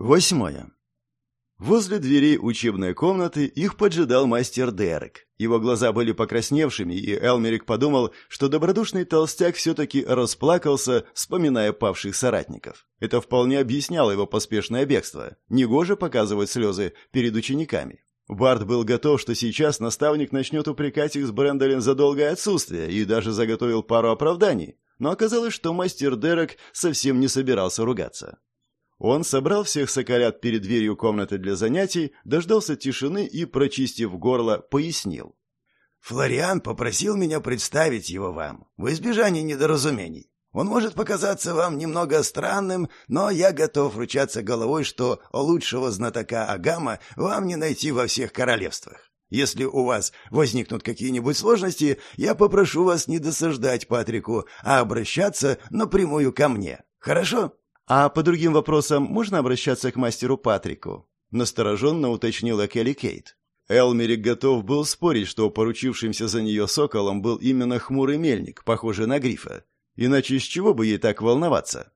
Восьмое. Возле дверей учебной комнаты их поджидал мастер Дерек. Его глаза были покрасневшими, и Элмерик подумал, что добродушный толстяк все-таки расплакался, вспоминая павших соратников. Это вполне объясняло его поспешное бегство. Негоже показывать слезы перед учениками. Барт был готов, что сейчас наставник начнет упрекать их с Брэндолин за долгое отсутствие, и даже заготовил пару оправданий. Но оказалось, что мастер Дерек совсем не собирался ругаться. Он собрал всех соколят перед дверью комнаты для занятий, дождался тишины и, прочистив горло, пояснил. «Флориан попросил меня представить его вам, в избежание недоразумений. Он может показаться вам немного странным, но я готов ручаться головой, что лучшего знатока Агама вам не найти во всех королевствах. Если у вас возникнут какие-нибудь сложности, я попрошу вас не досаждать Патрику, а обращаться напрямую ко мне. Хорошо?» «А по другим вопросам можно обращаться к мастеру Патрику?» — настороженно уточнила Келли Кейт. Элмерик готов был спорить, что поручившимся за нее соколом был именно хмурый мельник, похожий на грифа. Иначе с чего бы ей так волноваться?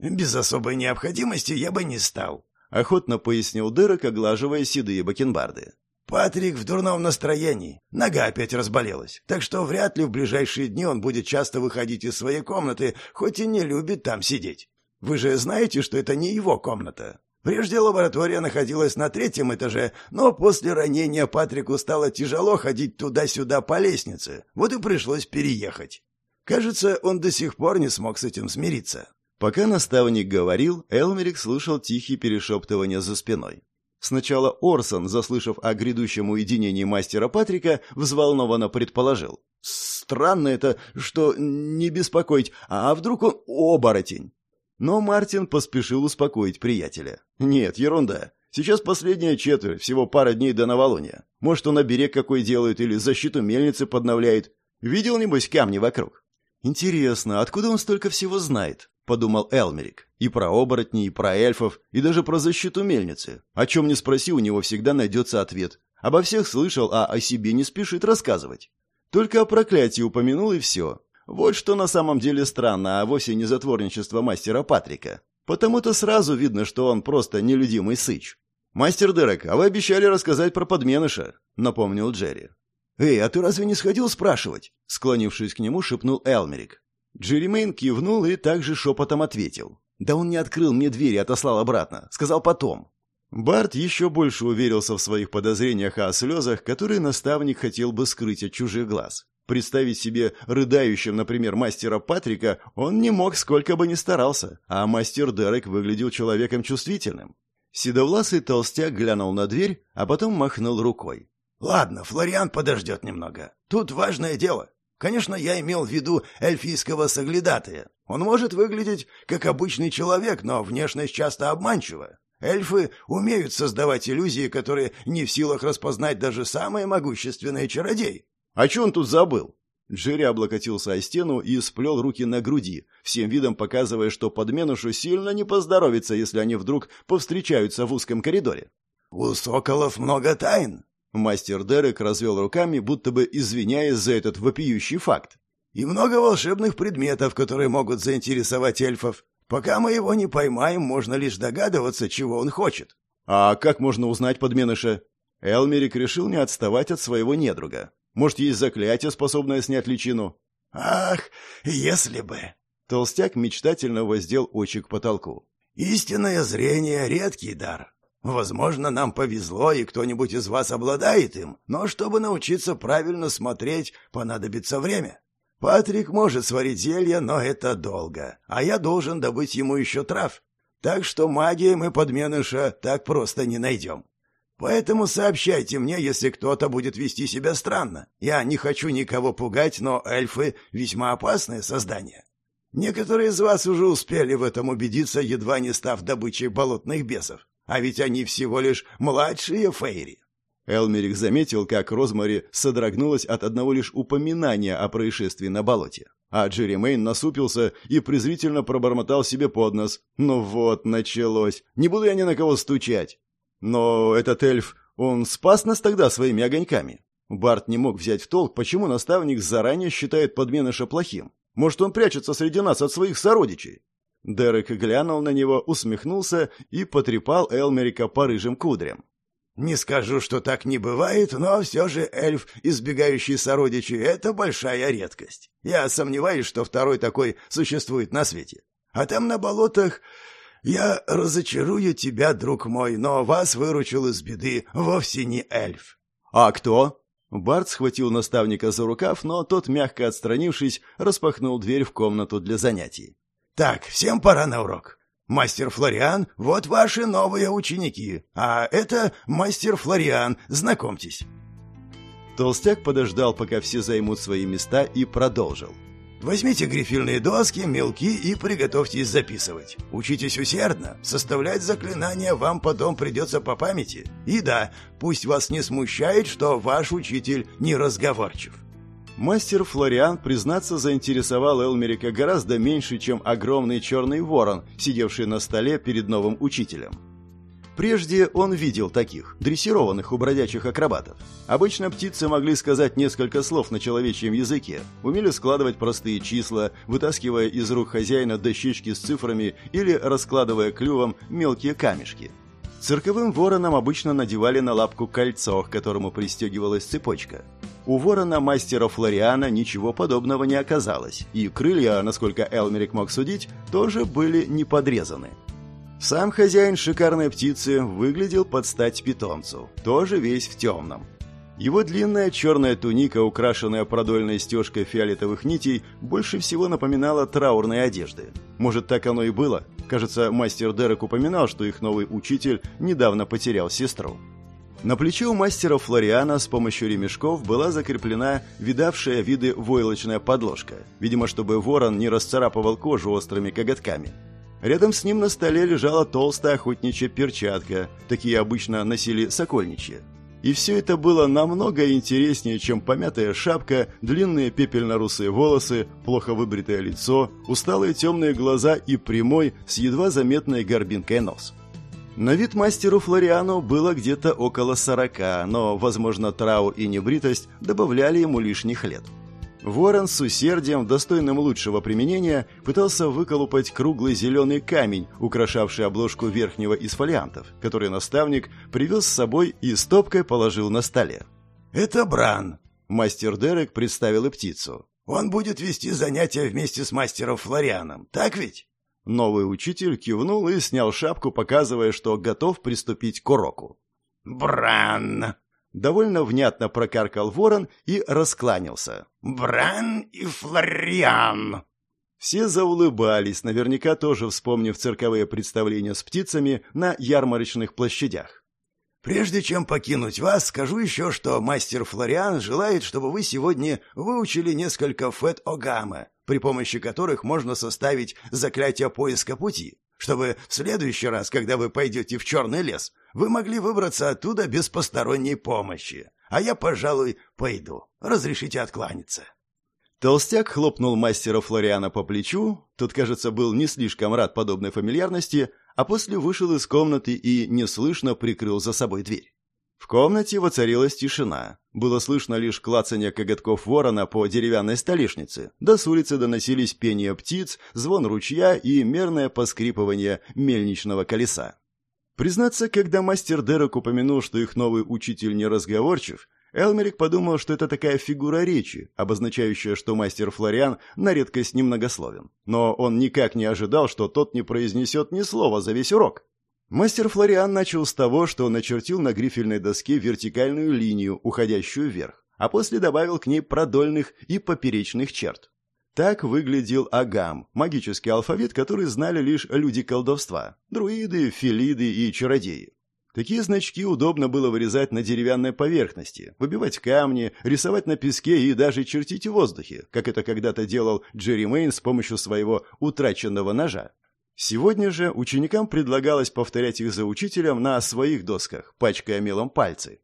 «Без особой необходимости я бы не стал», — охотно пояснил Дырок, оглаживая седые бакенбарды. «Патрик в дурном настроении. Нога опять разболелась. Так что вряд ли в ближайшие дни он будет часто выходить из своей комнаты, хоть и не любит там сидеть. Вы же знаете, что это не его комната. Прежде лаборатория находилась на третьем этаже, но после ранения Патрику стало тяжело ходить туда-сюда по лестнице, вот и пришлось переехать. Кажется, он до сих пор не смог с этим смириться. Пока наставник говорил, Элмерик слушал тихие перешептывания за спиной. Сначала Орсон, заслышав о грядущем уединении мастера Патрика, взволнованно предположил. «Странно это, что не беспокоить, а вдруг он оборотень?» Но Мартин поспешил успокоить приятеля. «Нет, ерунда. Сейчас последняя четверть, всего пара дней до новолуния. Может, он оберег какой делает или защиту мельницы подновляет. Видел, небось, камни вокруг?» «Интересно, откуда он столько всего знает?» — подумал Элмерик. «И про оборотней, и про эльфов, и даже про защиту мельницы. О чем не спроси, у него всегда найдется ответ. Обо всех слышал, а о себе не спешит рассказывать. Только о проклятии упомянул, и все. Вот что на самом деле странно, а вовсе не затворничество мастера Патрика. Потому-то сразу видно, что он просто нелюдимый сыч. «Мастер Дерек, а вы обещали рассказать про подменыша», — напомнил Джерри. «Эй, а ты разве не сходил спрашивать?» — склонившись к нему, шепнул Элмерик. Джерри Мэйн кивнул и также шепотом ответил. «Да он не открыл мне дверь и отослал обратно. Сказал потом». Барт еще больше уверился в своих подозрениях о слезах, которые наставник хотел бы скрыть от чужих глаз. Представить себе рыдающим, например, мастера Патрика он не мог, сколько бы ни старался, а мастер Дерек выглядел человеком чувствительным. Седовласый толстяк глянул на дверь, а потом махнул рукой. «Ладно, Флориан подождет немного. Тут важное дело. Конечно, я имел в виду эльфийского соглядатая. Он может выглядеть как обычный человек, но внешность часто обманчива. Эльфы умеют создавать иллюзии, которые не в силах распознать даже самые могущественные чародеи. «А что он тут забыл?» Джерри облокотился о стену и сплел руки на груди, всем видом показывая, что подменушу сильно не поздоровится, если они вдруг повстречаются в узком коридоре. «У соколов много тайн!» Мастер Дерек развел руками, будто бы извиняясь за этот вопиющий факт. «И много волшебных предметов, которые могут заинтересовать эльфов. Пока мы его не поймаем, можно лишь догадываться, чего он хочет». «А как можно узнать подменыша?» Элмерик решил не отставать от своего недруга. Может, есть заклятие, способное снять личину?» «Ах, если бы!» Толстяк мечтательно воздел очи к потолку. «Истинное зрение — редкий дар. Возможно, нам повезло, и кто-нибудь из вас обладает им, но чтобы научиться правильно смотреть, понадобится время. Патрик может сварить зелье, но это долго, а я должен добыть ему еще трав. Так что магией мы подменыша так просто не найдем. Поэтому сообщайте мне, если кто-то будет вести себя странно. Я не хочу никого пугать, но эльфы — весьма опасное создание. Некоторые из вас уже успели в этом убедиться, едва не став добычей болотных бесов. А ведь они всего лишь младшие фейри. Элмерик заметил, как Розмари содрогнулась от одного лишь упоминания о происшествии на болоте. А Джерри Мэйн насупился и презрительно пробормотал себе под нос. «Ну вот, началось. Не буду я ни на кого стучать. Но этот эльф, он спас нас тогда своими огоньками. Барт не мог взять в толк, почему наставник заранее считает подменыша плохим. Может, он прячется среди нас от своих сородичей? Дерек глянул на него, усмехнулся и потрепал Элмерика по рыжим кудрям. «Не скажу, что так не бывает, но все же эльф, избегающий сородичей, — это большая редкость. Я сомневаюсь, что второй такой существует на свете. А там на болотах я разочарую тебя, друг мой, но вас выручил из беды вовсе не эльф». «А кто?» Барт схватил наставника за рукав, но тот, мягко отстранившись, распахнул дверь в комнату для занятий. «Так, всем пора на урок. Мастер Флориан, вот ваши новые ученики. А это мастер Флориан, знакомьтесь». Толстяк подождал, пока все займут свои места, и продолжил. Возьмите грифельные доски, мелки и приготовьтесь записывать. Учитесь усердно. Составлять заклинания вам потом придется по памяти. И да, пусть вас не смущает, что ваш учитель неразговорчив. Мастер Флориан, признаться, заинтересовал Элмерика гораздо меньше, чем огромный черный ворон, сидевший на столе перед новым учителем. Прежде он видел таких, дрессированных у бродячих акробатов. Обычно птицы могли сказать несколько слов на человечьем языке, умели складывать простые числа, вытаскивая из рук хозяина дощечки с цифрами или раскладывая клювом мелкие камешки. Цирковым воронам обычно надевали на лапку кольцо, к которому пристегивалась цепочка. У ворона мастера Флориана ничего подобного не оказалось, и крылья, насколько Элмерик мог судить, тоже были не подрезаны. Сам хозяин шикарной птицы выглядел под стать питомцу, тоже весь в темном. Его длинная черная туника, украшенная продольной стежкой фиолетовых нитей, больше всего напоминала траурные одежды. Может, так оно и было? Кажется, мастер Дерек упоминал, что их новый учитель недавно потерял сестру. На плече у мастера Флориана с помощью ремешков была закреплена видавшая виды войлочная подложка, видимо, чтобы ворон не расцарапывал кожу острыми коготками. Рядом с ним на столе лежала толстая охотничья перчатка, такие обычно носили сокольничьи. И все это было намного интереснее, чем помятая шапка, длинные пепельно-русые волосы, плохо выбритое лицо, усталые темные глаза и прямой, с едва заметной горбинкой нос. На вид мастеру Флориану было где-то около сорока, но, возможно, траур и небритость добавляли ему лишних лет. Ворон с усердием, достойным лучшего применения, пытался выколупать круглый зеленый камень, украшавший обложку верхнего из фолиантов, который наставник привез с собой и стопкой положил на столе. «Это Бран», — мастер Дерек представил и птицу. «Он будет вести занятия вместе с мастером Флорианом, так ведь?» Новый учитель кивнул и снял шапку, показывая, что готов приступить к уроку. «Бран!» Довольно внятно прокаркал ворон и раскланялся. «Бран и Флориан!» Все заулыбались, наверняка тоже вспомнив цирковые представления с птицами на ярмарочных площадях. Прежде чем покинуть вас, скажу еще, что мастер Флориан желает, чтобы вы сегодня выучили несколько фет-огама, при помощи которых можно составить заклятие поиска пути, чтобы в следующий раз, когда вы пойдете в черный лес, вы могли выбраться оттуда без посторонней помощи. А я, пожалуй, пойду. Разрешите откланяться». Толстяк хлопнул мастера Флориана по плечу, тот, кажется, был не слишком рад подобной фамильярности, а после вышел из комнаты и неслышно прикрыл за собой дверь. В комнате воцарилась тишина. Было слышно лишь клацанье коготков ворона по деревянной столешнице, да с улицы доносились пение птиц, звон ручья и мерное поскрипывание мельничного колеса. Признаться, когда мастер Дерек упомянул, что их новый учитель неразговорчив, Элмерик подумал, что это такая фигура речи, обозначающая, что мастер Флориан на редкость немногословен. Но он никак не ожидал, что тот не произнесет ни слова за весь урок. Мастер Флориан начал с того, что начертил на грифельной доске вертикальную линию, уходящую вверх, а после добавил к ней продольных и поперечных черт. Так выглядел Агам, магический алфавит, который знали лишь люди колдовства – друиды, филиды и чародеи. Такие значки удобно было вырезать на деревянной поверхности, выбивать камни, рисовать на песке и даже чертить в воздухе, как это когда-то делал Джерри Мэйн с помощью своего утраченного ножа. Сегодня же ученикам предлагалось повторять их за учителем на своих досках, пачкая мелом пальцы.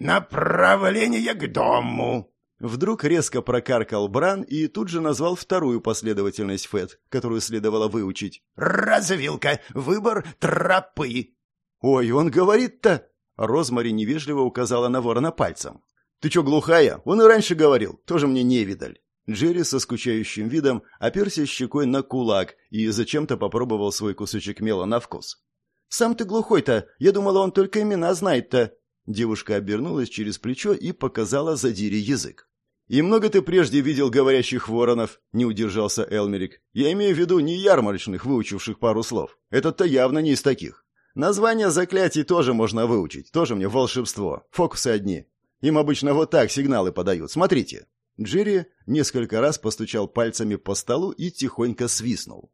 «Направление к дому!» Вдруг резко прокаркал Бран и тут же назвал вторую последовательность ФЭД, которую следовало выучить. «Развилка! Выбор тропы!» «Ой, он говорит-то!» Розмари невежливо указала на ворона пальцем. «Ты чё, глухая? Он и раньше говорил, тоже мне не видаль». Джерри со скучающим видом оперся щекой на кулак и зачем-то попробовал свой кусочек мела на вкус. «Сам ты глухой-то! Я думала, он только имена знает-то!» Девушка обернулась через плечо и показала задире язык. «И много ты прежде видел говорящих воронов?» — не удержался Элмерик. «Я имею в виду не ярмарочных, выучивших пару слов. Этот-то явно не из таких. Названия заклятий тоже можно выучить, тоже мне волшебство. Фокусы одни. Им обычно вот так сигналы подают. Смотрите». Джерри несколько раз постучал пальцами по столу и тихонько свистнул.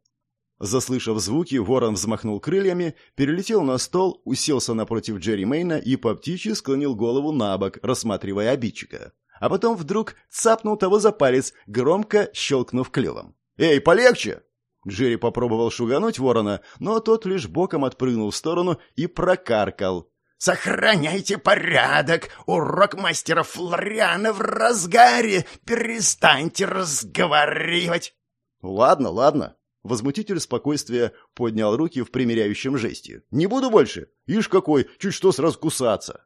Заслышав звуки, ворон взмахнул крыльями, перелетел на стол, уселся напротив Джерри Мейна и по птичьи склонил голову на бок, рассматривая обидчика. А потом вдруг цапнул того за палец, громко щелкнув клювом. «Эй, полегче!» Джерри попробовал шугануть ворона, но тот лишь боком отпрыгнул в сторону и прокаркал. «Сохраняйте порядок! Урок мастера Флориана в разгаре! Перестаньте разговаривать!» «Ладно, ладно». Возмутитель спокойствия поднял руки в примиряющем жесте. «Не буду больше! Ишь какой, чуть что сразу кусаться!»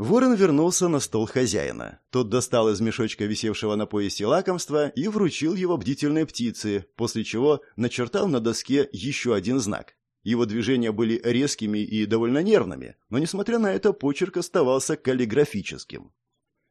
Ворон вернулся на стол хозяина. Тот достал из мешочка, висевшего на поясе лакомства, и вручил его бдительной птице, после чего начертал на доске еще один знак. Его движения были резкими и довольно нервными, но, несмотря на это, почерк оставался каллиграфическим.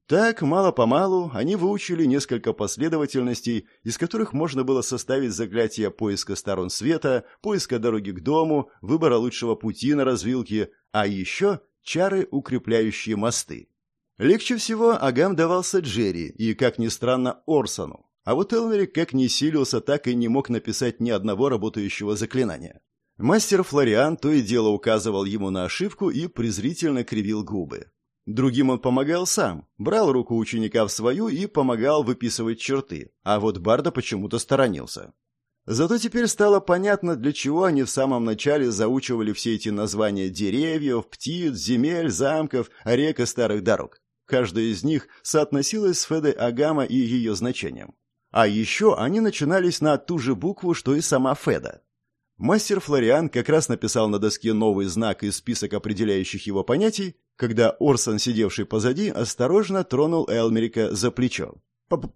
Так, мало-помалу, они выучили несколько последовательностей, из которых можно было составить заклятие поиска сторон света, поиска дороги к дому, выбора лучшего пути на развилке, а еще чары, укрепляющие мосты. Легче всего Агам давался Джерри и, как ни странно, Орсону. А вот Элмерик как ни силился, так и не мог написать ни одного работающего заклинания. Мастер Флориан то и дело указывал ему на ошибку и презрительно кривил губы. Другим он помогал сам, брал руку ученика в свою и помогал выписывать черты, а вот Барда почему-то сторонился. Зато теперь стало понятно, для чего они в самом начале заучивали все эти названия деревьев, птиц, земель, замков, рек и старых дорог. Каждая из них соотносилась с Федой Агама и ее значением. А еще они начинались на ту же букву, что и сама Феда. Мастер Флориан как раз написал на доске новый знак из список определяющих его понятий, когда Орсон, сидевший позади, осторожно тронул Элмерика за плечо.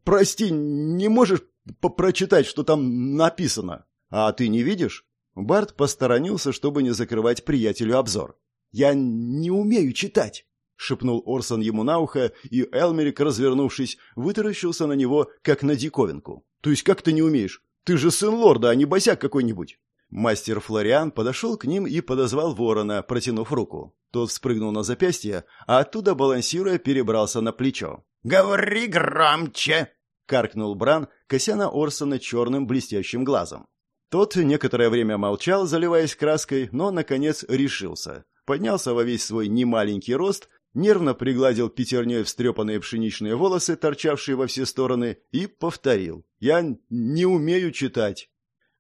«Прости, не можешь прочитать, что там написано?» «А ты не видишь?» Барт посторонился, чтобы не закрывать приятелю обзор. «Я не умею читать», — шепнул Орсон ему на ухо, и Элмерик, развернувшись, вытаращился на него, как на диковинку. «То есть как ты не умеешь? Ты же сын лорда, а не босяк какой-нибудь!» Мастер Флориан подошел к ним и подозвал ворона, протянув руку. Тот спрыгнул на запястье, а оттуда, балансируя, перебрался на плечо. «Говори громче!» — каркнул Бран, кося на Орсона черным блестящим глазом. Тот некоторое время молчал, заливаясь краской, но, наконец, решился. Поднялся во весь свой немаленький рост, нервно пригладил пятерней встрепанные пшеничные волосы, торчавшие во все стороны, и повторил. «Я не умею читать».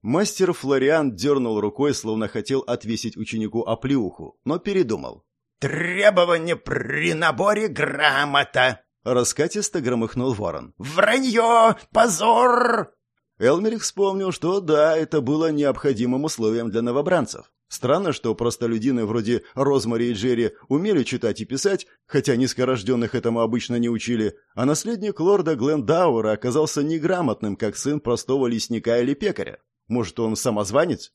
Мастер Флориан дернул рукой, словно хотел отвесить ученику оплеуху, но передумал. «Требование при наборе грамота!» Раскатисто громыхнул ворон. «Вранье! Позор!» Элмерик вспомнил, что да, это было необходимым условием для новобранцев. Странно, что простолюдины вроде Розмари и Джерри умели читать и писать, хотя низкорожденных этому обычно не учили, а наследник лорда Глендауэра оказался неграмотным, как сын простого лесника или пекаря. Может, он самозванец?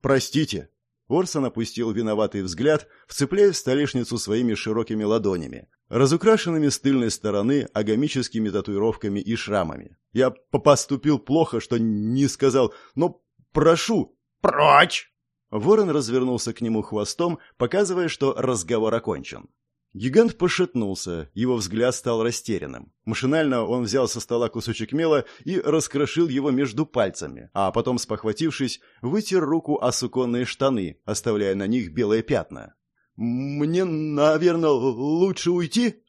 Простите. Орсон опустил виноватый взгляд, вцепляясь в столешницу своими широкими ладонями, разукрашенными с тыльной стороны агамическими татуировками и шрамами. Я поступил плохо, что не сказал, но прошу. Прочь! Ворон развернулся к нему хвостом, показывая, что разговор окончен. Гигант пошатнулся, его взгляд стал растерянным. Машинально он взял со стола кусочек мела и раскрошил его между пальцами, а потом, спохватившись, вытер руку о суконные штаны, оставляя на них белые пятна. «Мне, наверное, лучше уйти?»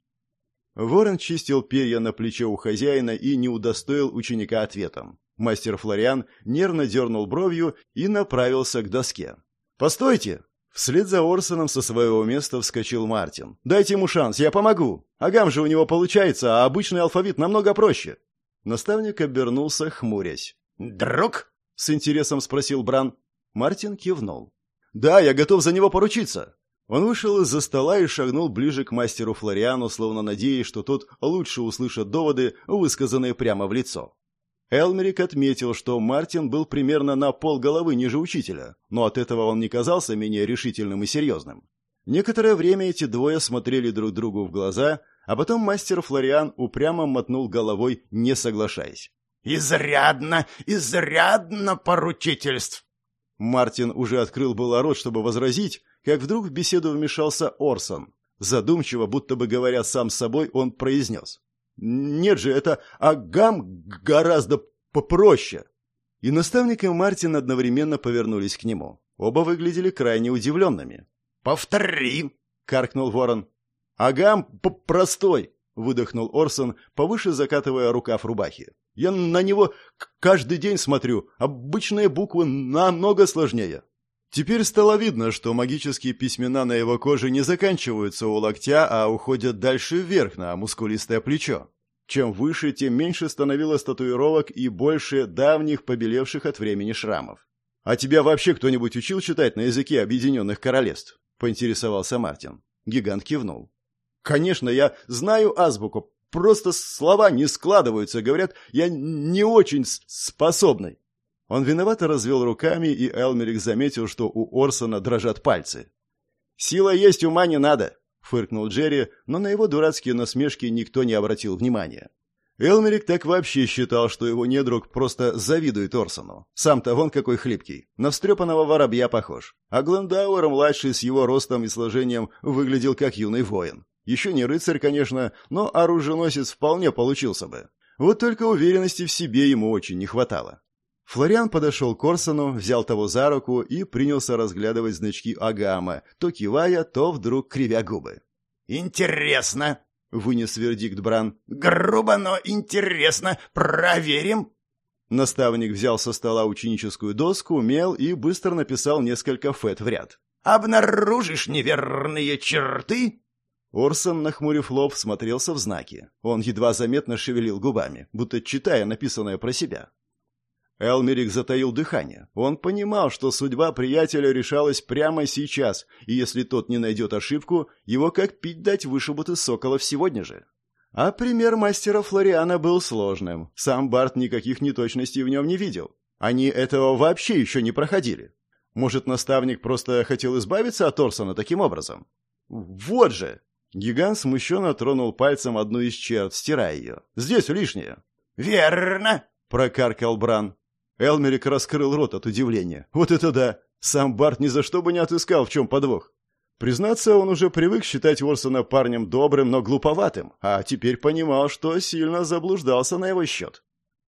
Ворон чистил перья на плече у хозяина и не удостоил ученика ответом. Мастер Флориан нервно дернул бровью и направился к доске. «Постойте!» Вслед за Орсоном со своего места вскочил Мартин. «Дайте ему шанс, я помогу. Агам же у него получается, а обычный алфавит намного проще». Наставник обернулся, хмурясь. «Друг?» — с интересом спросил Бран. Мартин кивнул. «Да, я готов за него поручиться». Он вышел из-за стола и шагнул ближе к мастеру Флориану, словно надеясь, что тот лучше услышит доводы, высказанные прямо в лицо. Элмерик отметил, что Мартин был примерно на пол головы ниже учителя, но от этого он не казался менее решительным и серьезным. Некоторое время эти двое смотрели друг другу в глаза, а потом мастер Флориан упрямо мотнул головой, не соглашаясь. «Изрядно, изрядно поручительств!» Мартин уже открыл было рот, чтобы возразить, как вдруг в беседу вмешался Орсон. Задумчиво, будто бы говоря сам с собой, он произнес. «Нет же, это Агам гораздо попроще!» И наставник и Мартин одновременно повернулись к нему. Оба выглядели крайне удивленными. «Повтори!» — каркнул ворон. «Агам простой!» — выдохнул Орсон, повыше закатывая рукав рубахи. «Я на него каждый день смотрю. Обычные буквы намного сложнее». Теперь стало видно, что магические письмена на его коже не заканчиваются у локтя, а уходят дальше вверх на мускулистое плечо. Чем выше, тем меньше становилось татуировок и больше давних побелевших от времени шрамов. «А тебя вообще кто-нибудь учил читать на языке Объединенных Королевств?» — поинтересовался Мартин. Гигант кивнул. «Конечно, я знаю азбуку, просто слова не складываются, говорят, я не очень способный». Он виновато развел руками, и Элмерик заметил, что у Орсона дрожат пальцы. «Сила есть, ума не надо», — фыркнул Джерри, но на его дурацкие насмешки никто не обратил внимания. Элмерик так вообще считал, что его недруг просто завидует Орсону. Сам-то вон какой хлипкий, на встрепанного воробья похож. А Глендауэр-младший с его ростом и сложением выглядел как юный воин. Еще не рыцарь, конечно, но оруженосец вполне получился бы. Вот только уверенности в себе ему очень не хватало. Флориан подошел к Орсону, взял того за руку и принялся разглядывать значки Агама, то кивая, то вдруг кривя губы. «Интересно!» — вынес вердикт Бран. «Грубо, но интересно. Проверим!» Наставник взял со стола ученическую доску, мел и быстро написал несколько фет в ряд. «Обнаружишь неверные черты?» Орсон, нахмурив лоб, смотрелся в знаки. Он едва заметно шевелил губами, будто читая написанное про себя. Элмерик затаил дыхание. Он понимал, что судьба приятеля решалась прямо сейчас, и если тот не найдет ошибку, его как пить дать вышибут из соколов сегодня же. А пример мастера Флориана был сложным. Сам Барт никаких неточностей в нем не видел. Они этого вообще еще не проходили. Может, наставник просто хотел избавиться от Орсона таким образом? Вот же! Гигант смущенно тронул пальцем одну из черт, стирая ее. «Здесь лишнее». «Верно!» — прокаркал Бран. Элмерик раскрыл рот от удивления. Вот это да! Сам Барт ни за что бы не отыскал, в чем подвох. Признаться, он уже привык считать Уорсона парнем добрым, но глуповатым, а теперь понимал, что сильно заблуждался на его счет.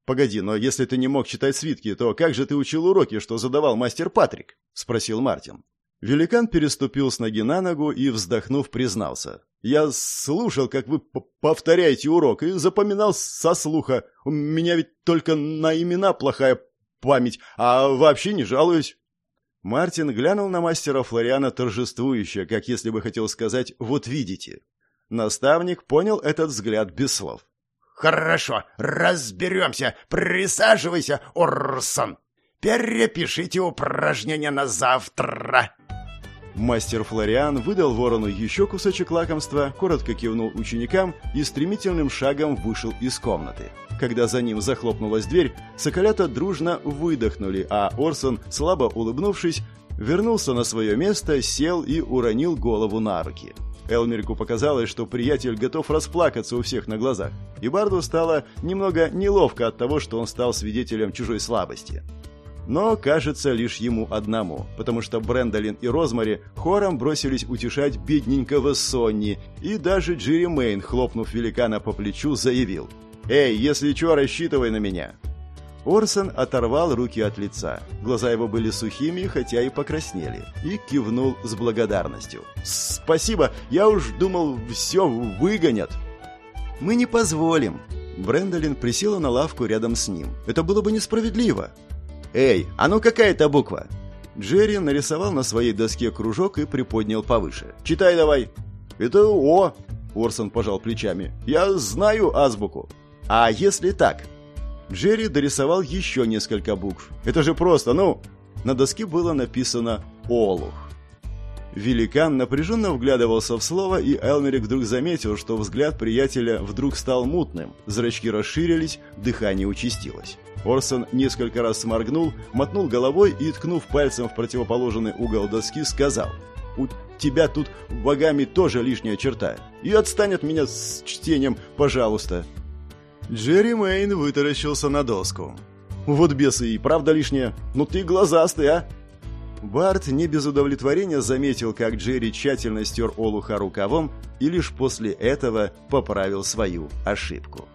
«Погоди, но если ты не мог читать свитки, то как же ты учил уроки, что задавал мастер Патрик?» — спросил Мартин. Великан переступил с ноги на ногу и, вздохнув, признался. «Я слушал, как вы повторяете урок, и запоминал со слуха. У меня ведь только на имена плохая память, а вообще не жалуюсь». Мартин глянул на мастера Флориана торжествующе, как если бы хотел сказать «вот видите». Наставник понял этот взгляд без слов. «Хорошо, разберемся. Присаживайся, Орсон. Перепишите упражнения на завтра». Мастер Флориан выдал ворону еще кусочек лакомства, коротко кивнул ученикам и стремительным шагом вышел из комнаты. Когда за ним захлопнулась дверь, соколята дружно выдохнули, а Орсон, слабо улыбнувшись, вернулся на свое место, сел и уронил голову на руки. Элмерику показалось, что приятель готов расплакаться у всех на глазах, и Барду стало немного неловко от того, что он стал свидетелем чужой слабости. Но, кажется, лишь ему одному, потому что Брэндолин и Розмари хором бросились утешать бедненького Сонни, и даже Джерри Мэйн, хлопнув великана по плечу, заявил «Эй, если чё, рассчитывай на меня!» Орсон оторвал руки от лица. Глаза его были сухими, хотя и покраснели, и кивнул с благодарностью. «Спасибо, я уж думал, все выгонят!» «Мы не позволим!» Брэндолин присела на лавку рядом с ним. «Это было бы несправедливо!» «Эй, а ну какая это буква?» Джерри нарисовал на своей доске кружок и приподнял повыше. «Читай давай!» «Это О!» Орсон пожал плечами. «Я знаю азбуку!» «А если так?» Джерри дорисовал еще несколько букв. «Это же просто, ну...» На доске было написано «Олух». Великан напряженно вглядывался в слово, и Элмерик вдруг заметил, что взгляд приятеля вдруг стал мутным, зрачки расширились, дыхание участилось. Орсон несколько раз сморгнул, мотнул головой и, ткнув пальцем в противоположный угол доски, сказал «У тебя тут богами тоже лишняя черта, и отстань от меня с чтением, пожалуйста». Джерри Мэйн вытаращился на доску. «Вот бесы и правда лишняя, ну ты глазастый, а!» Барт не без удовлетворения заметил, как Джерри тщательно стер Олуха рукавом и лишь после этого поправил свою ошибку.